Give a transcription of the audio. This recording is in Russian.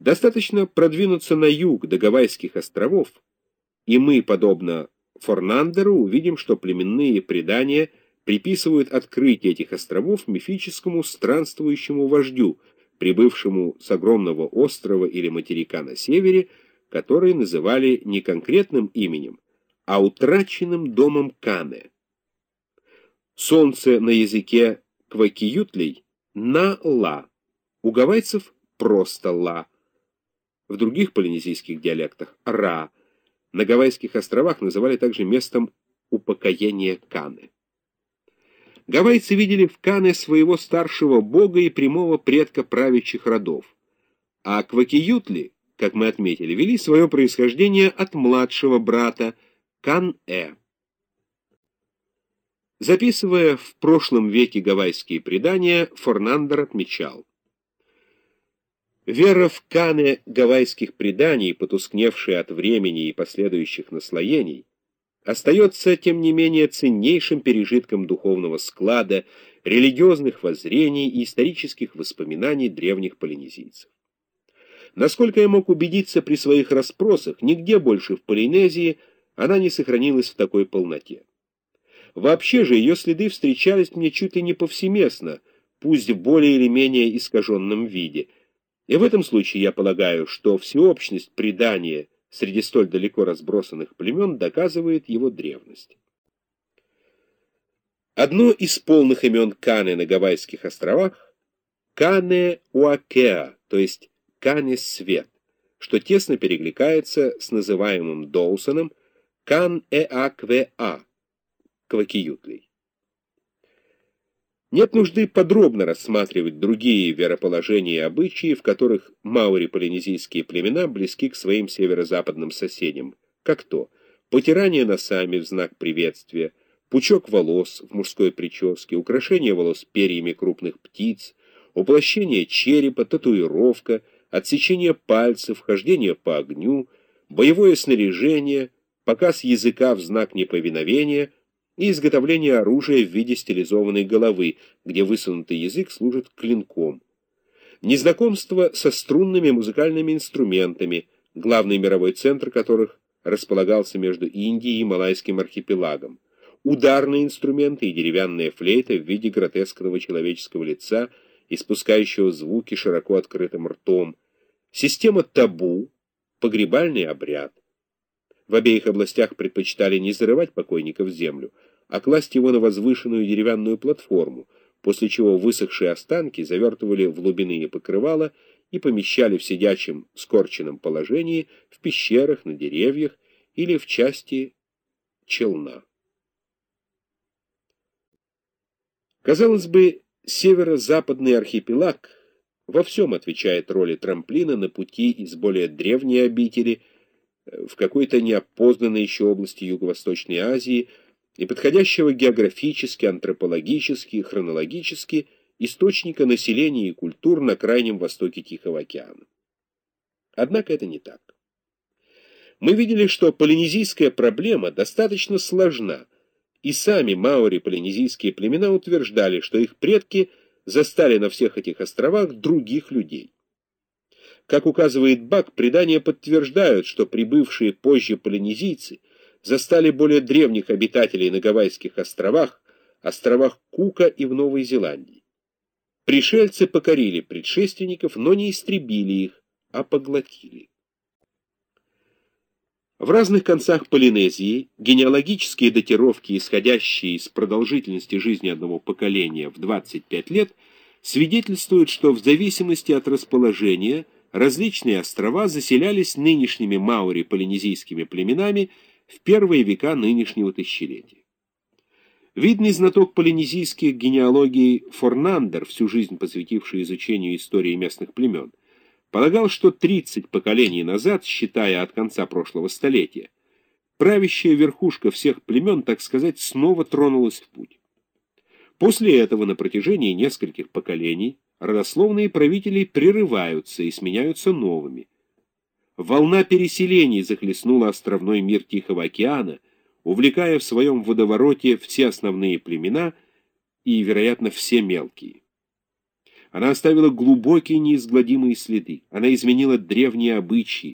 Достаточно продвинуться на юг до Гавайских островов, и мы, подобно Форнандеру, увидим, что племенные предания приписывают открытие этих островов мифическому странствующему вождю, прибывшему с огромного острова или материка на севере, который называли не конкретным именем, а утраченным домом Кане. Солнце на языке квакиютлей на ла, у гавайцев просто ла, в других полинезийских диалектах ра, на Гавайских островах называли также местом упокоения Каны. Гавайцы видели в Кане своего старшего бога и прямого предка правящих родов, а квакиютли, как мы отметили, вели свое происхождение от младшего брата Кан-э. Записывая в прошлом веке гавайские предания, Форнандер отмечал, Вера в каны гавайских преданий, потускневшая от времени и последующих наслоений, остается, тем не менее, ценнейшим пережитком духовного склада, религиозных воззрений и исторических воспоминаний древних полинезийцев. Насколько я мог убедиться при своих расспросах, нигде больше в Полинезии она не сохранилась в такой полноте. Вообще же ее следы встречались мне чуть ли не повсеместно, пусть в более или менее искаженном виде – и в этом случае я полагаю, что всеобщность предания среди столь далеко разбросанных племен доказывает его древность. Одно из полных имен Каны на Гавайских островах — Кане Уакеа, то есть Кане Свет, что тесно перекликается с называемым Доусоном Кан-Э-А-Кве-А, Квакиютлей. Нет нужды подробно рассматривать другие вероположения и обычаи, в которых маори-полинезийские племена близки к своим северо-западным соседям, как то потирание носами в знак приветствия, пучок волос в мужской прическе, украшение волос перьями крупных птиц, уплощение черепа, татуировка, отсечение пальцев, хождение по огню, боевое снаряжение, показ языка в знак неповиновения — и изготовление оружия в виде стилизованной головы, где высунутый язык служит клинком. Незнакомство со струнными музыкальными инструментами, главный мировой центр которых располагался между Индией и Малайским архипелагом, ударные инструменты и деревянная флейта в виде гротескного человеческого лица, испускающего звуки широко открытым ртом, система табу, погребальный обряд. В обеих областях предпочитали не зарывать покойника в землю, а класть его на возвышенную деревянную платформу, после чего высохшие останки завертывали в глубины покрывала и помещали в сидячем скорченном положении в пещерах, на деревьях или в части челна. Казалось бы, северо-западный архипелаг во всем отвечает роли трамплина на пути из более древней обители в какой-то неопознанной еще области Юго-Восточной Азии – и подходящего географически, антропологически хронологически источника населения и культур на крайнем востоке Тихого океана. Однако это не так. Мы видели, что полинезийская проблема достаточно сложна, и сами маори-полинезийские племена утверждали, что их предки застали на всех этих островах других людей. Как указывает Бак, предания подтверждают, что прибывшие позже полинезийцы – застали более древних обитателей на Гавайских островах, островах Кука и в Новой Зеландии. Пришельцы покорили предшественников, но не истребили их, а поглотили. В разных концах Полинезии генеалогические датировки, исходящие из продолжительности жизни одного поколения в 25 лет, свидетельствуют, что в зависимости от расположения различные острова заселялись нынешними маори-полинезийскими племенами в первые века нынешнего тысячелетия. Видный знаток полинезийских генеалогий Форнандер, всю жизнь посвятивший изучению истории местных племен, полагал, что 30 поколений назад, считая от конца прошлого столетия, правящая верхушка всех племен, так сказать, снова тронулась в путь. После этого на протяжении нескольких поколений родословные правители прерываются и сменяются новыми, Волна переселений захлестнула островной мир Тихого океана, увлекая в своем водовороте все основные племена и, вероятно, все мелкие. Она оставила глубокие неизгладимые следы. Она изменила древние обычаи,